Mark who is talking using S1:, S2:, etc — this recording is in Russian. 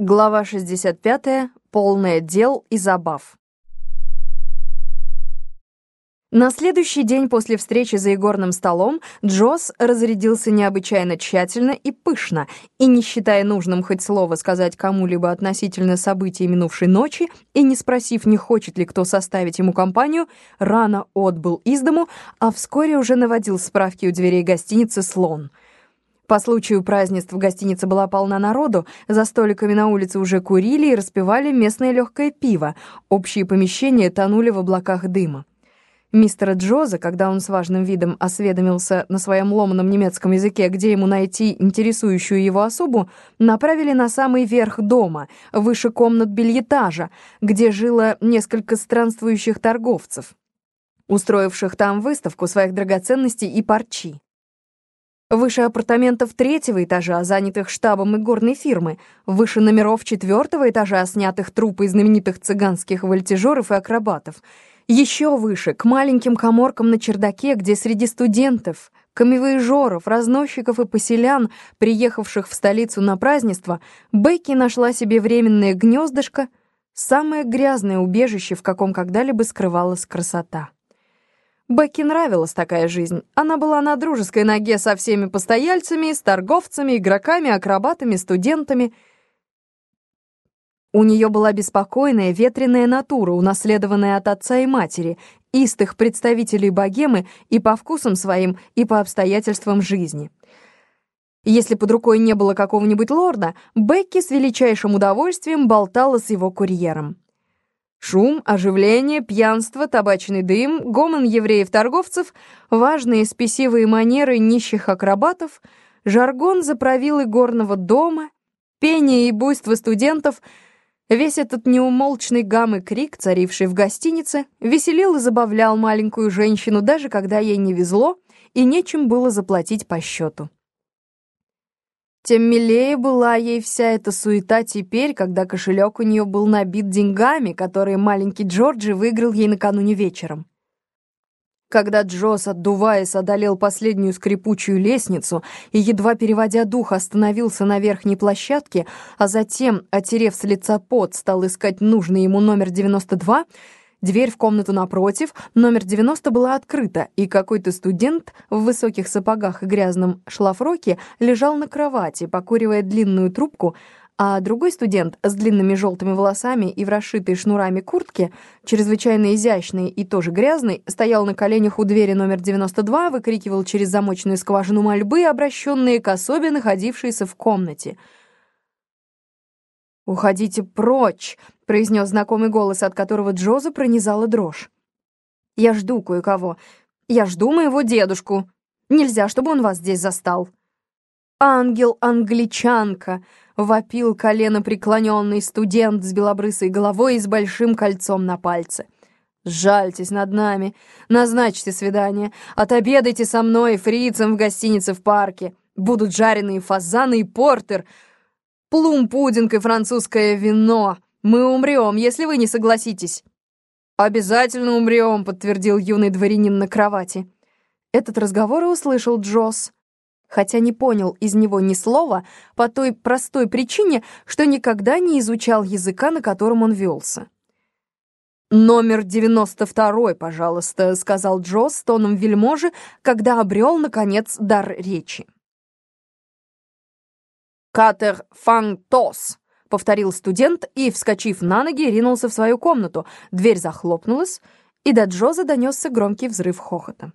S1: Глава 65. Полное дел и забав. На следующий день после встречи за игорным столом Джосс разрядился необычайно тщательно и пышно, и, не считая нужным хоть слово сказать кому-либо относительно событий минувшей ночи, и не спросив, не хочет ли кто составить ему компанию, рано отбыл из дому, а вскоре уже наводил справки у дверей гостиницы «Слон». По случаю празднеств гостиница была полна народу, за столиками на улице уже курили и распивали местное легкое пиво, общие помещения тонули в облаках дыма. Мистера Джоза, когда он с важным видом осведомился на своем ломаном немецком языке, где ему найти интересующую его особу, направили на самый верх дома, выше комнат бельетажа, где жило несколько странствующих торговцев, устроивших там выставку своих драгоценностей и парчи. Выше апартаментов третьего этажа, занятых штабом игорной фирмы, выше номеров четвертого этажа, снятых трупы знаменитых цыганских вольтежеров и акробатов, еще выше, к маленьким коморкам на чердаке, где среди студентов, камевоежоров, разносчиков и поселян, приехавших в столицу на празднество, Бекки нашла себе временное гнездышко, самое грязное убежище, в каком когда-либо скрывалась красота. Бекки нравилась такая жизнь. Она была на дружеской ноге со всеми постояльцами, с торговцами, игроками, акробатами, студентами. У нее была беспокойная, ветреная натура, унаследованная от отца и матери, истых представителей богемы и по вкусам своим, и по обстоятельствам жизни. Если под рукой не было какого-нибудь лорда, Бекки с величайшим удовольствием болтала с его курьером. Шум, оживление, пьянство, табачный дым, гомон евреев-торговцев, важные спесивые манеры нищих акробатов, жаргон заправилы горного дома, пение и буйство студентов — Весь этот неумолчный гам и крик, царивший в гостинице, веселил и забавлял маленькую женщину, даже когда ей не везло и нечем было заплатить по счету. Тем милее была ей вся эта суета теперь, когда кошелек у нее был набит деньгами, которые маленький Джорджи выиграл ей накануне вечером. Когда Джосс, отдуваясь, одолел последнюю скрипучую лестницу и, едва переводя дух, остановился на верхней площадке, а затем, отерев с лица пот, стал искать нужный ему номер 92, Дверь в комнату напротив, номер 90, была открыта, и какой-то студент в высоких сапогах и грязном шлафроке лежал на кровати, покуривая длинную трубку, а другой студент с длинными желтыми волосами и в расшитой шнурами куртке, чрезвычайно изящный и тоже грязный, стоял на коленях у двери номер 92, выкрикивал через замочную скважину мольбы, обращенные к особе, находившейся в комнате — «Уходите прочь!» — произнес знакомый голос, от которого Джоза пронизала дрожь. «Я жду кое-кого. Я жду моего дедушку. Нельзя, чтобы он вас здесь застал». «Ангел-англичанка!» — вопил колено преклоненный студент с белобрысой головой и с большим кольцом на пальце. «Жальтесь над нами, назначьте свидание, отобедайте со мной фрицем в гостинице в парке. Будут жареные фазаны и портер, плум-пудинг и французское вино. Мы умрем, если вы не согласитесь». «Обязательно умрем», — подтвердил юный дворянин на кровати. Этот разговор и услышал Джосс, хотя не понял из него ни слова по той простой причине, что никогда не изучал языка, на котором он велся. «Номер девяносто второй, пожалуйста», — сказал Джосс тоном вельможи, когда обрел, наконец, дар речи. «Катер Фантос», — повторил студент и, вскочив на ноги, ринулся в свою комнату. Дверь захлопнулась, и до Джоза донесся громкий взрыв хохота.